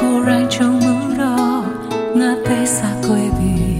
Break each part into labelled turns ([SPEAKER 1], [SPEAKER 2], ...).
[SPEAKER 1] Cô rang trong mưa đỏ ngã tới xa quê biển.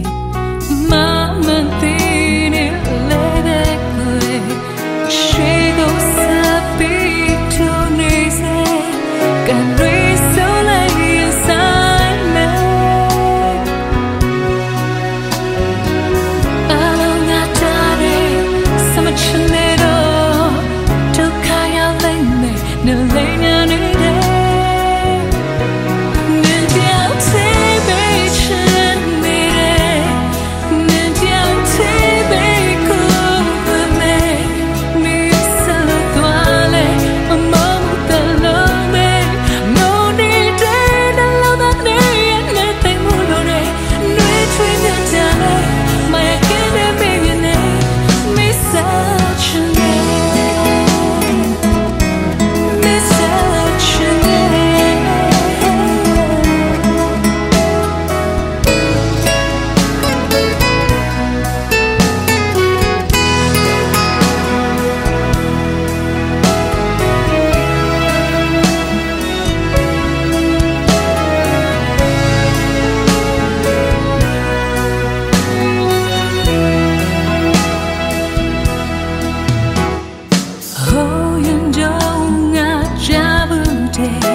[SPEAKER 1] day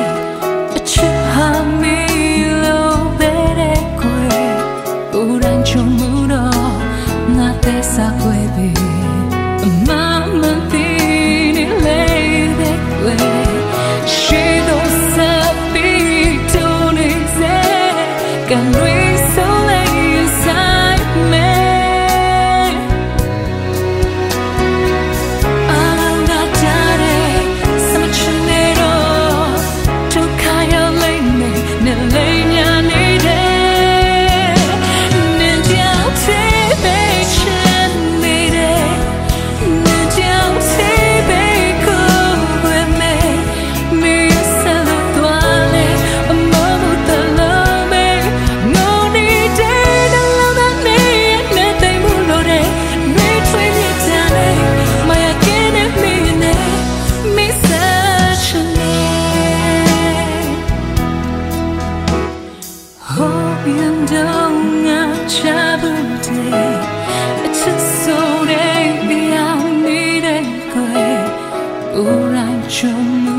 [SPEAKER 1] ở chiếc hà mi lâu u đang trong mũ đỏ, ngã tê xa quê bì mà mơ tin lê đê quê. She don't sabe tu ni dễ. Càng lũy trong